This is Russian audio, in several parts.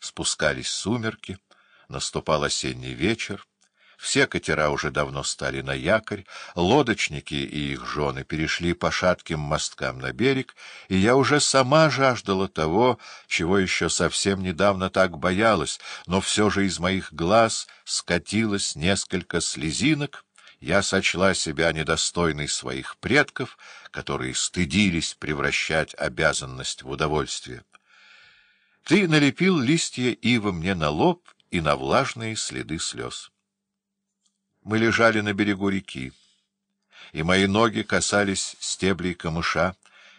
Спускались сумерки, наступал осенний вечер, все катера уже давно стали на якорь, лодочники и их жены перешли по шатким мосткам на берег, и я уже сама жаждала того, чего еще совсем недавно так боялась, но все же из моих глаз скатилось несколько слезинок, я сочла себя недостойной своих предков, которые стыдились превращать обязанность в удовольствие. Ты налепил листья ивы мне на лоб и на влажные следы слез. Мы лежали на берегу реки, и мои ноги касались стеблей камыша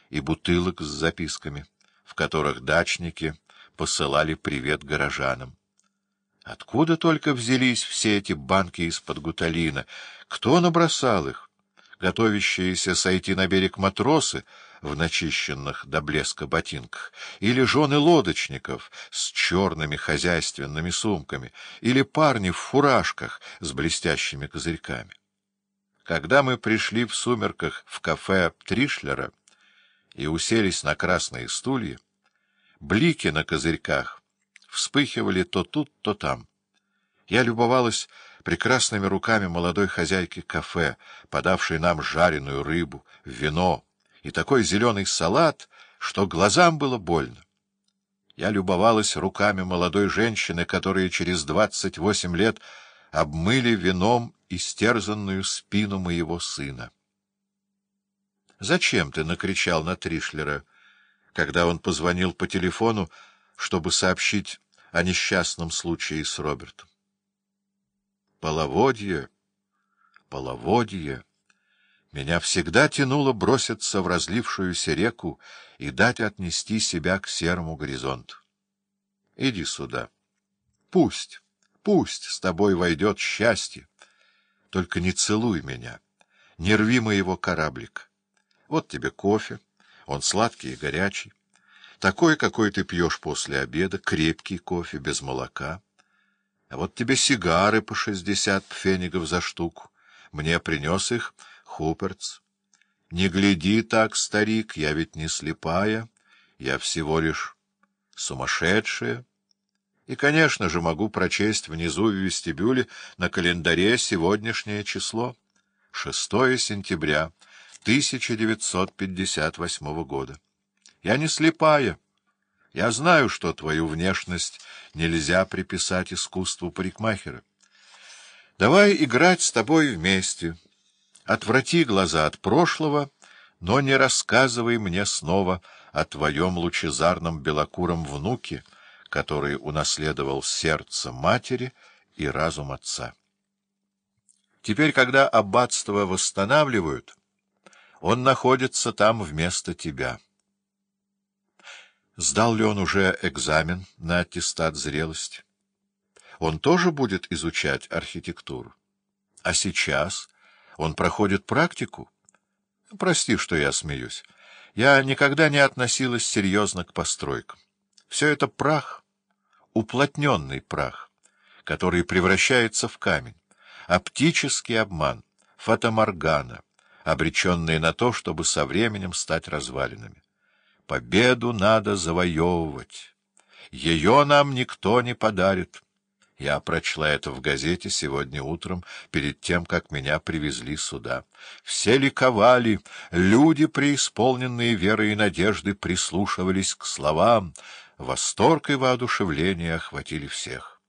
и бутылок с записками, в которых дачники посылали привет горожанам. Откуда только взялись все эти банки из-под гуталина? Кто набросал их? Готовящиеся сойти на берег матросы в начищенных до блеска ботинках, или жены лодочников с черными хозяйственными сумками, или парни в фуражках с блестящими козырьками. Когда мы пришли в сумерках в кафе Тришлера и уселись на красные стулья, блики на козырьках вспыхивали то тут, то там. Я любовалась прекрасными руками молодой хозяйки кафе, подавшей нам жареную рыбу, вино и такой зеленый салат, что глазам было больно. Я любовалась руками молодой женщины, которые через двадцать восемь лет обмыли вином истерзанную спину моего сына. — Зачем ты накричал на Тришлера, когда он позвонил по телефону, чтобы сообщить о несчастном случае с Робертом. Половодье, половодье. Меня всегда тянуло броситься в разлившуюся реку и дать отнести себя к серому горизонту. Иди сюда. Пусть, пусть с тобой войдет счастье. Только не целуй меня, не рви моего кораблика. Вот тебе кофе, он сладкий и горячий. Такой, какой ты пьешь после обеда, крепкий кофе, без молока. А вот тебе сигары по шестьдесят пфенигов за штуку. Мне принес их Хупертс. Не гляди так, старик, я ведь не слепая, я всего лишь сумасшедшая. И, конечно же, могу прочесть внизу в вестибюле на календаре сегодняшнее число — 6 сентября 1958 года. Я не слепая. Я знаю, что твою внешность нельзя приписать искусству парикмахера. Давай играть с тобой вместе. Отврати глаза от прошлого, но не рассказывай мне снова о твоем лучезарном белокуром внуке, который унаследовал сердце матери и разум отца. Теперь, когда аббатство восстанавливают, он находится там вместо тебя. Сдал ли он уже экзамен на аттестат зрелости? Он тоже будет изучать архитектуру. А сейчас он проходит практику? Прости, что я смеюсь. Я никогда не относилась серьезно к постройкам. Все это прах, уплотненный прах, который превращается в камень, оптический обман, фотоморгана, обреченные на то, чтобы со временем стать развалинами. Победу надо завоевывать. Ее нам никто не подарит. Я прочла это в газете сегодня утром, перед тем, как меня привезли сюда. Все ликовали, люди, преисполненные веры и надежды, прислушивались к словам. Восторг и воодушевление охватили всех.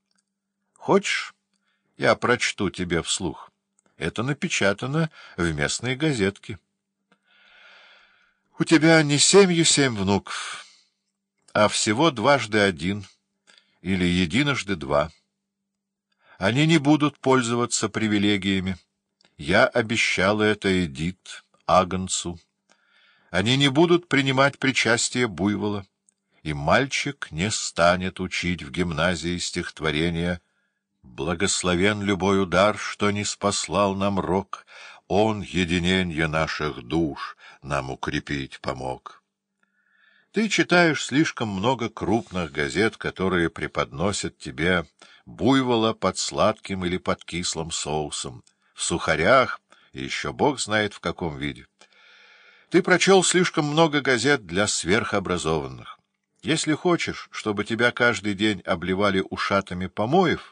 Хочешь, я прочту тебе вслух? Это напечатано в местной газетке. У тебя не семью семь внуков, а всего дважды один или единожды два. Они не будут пользоваться привилегиями. Я обещала это Эдит, Агнцу. Они не будут принимать причастие буйвола, и мальчик не станет учить в гимназии стихотворения «Благословен любой удар, что не спаслал нам рок, он единенье наших душ» нам укрепить помог. Ты читаешь слишком много крупных газет, которые преподносят тебе буйвола под сладким или под кислым соусом, в сухарях и еще бог знает в каком виде. Ты прочел слишком много газет для сверхобразованных. Если хочешь, чтобы тебя каждый день обливали ушатами помоев,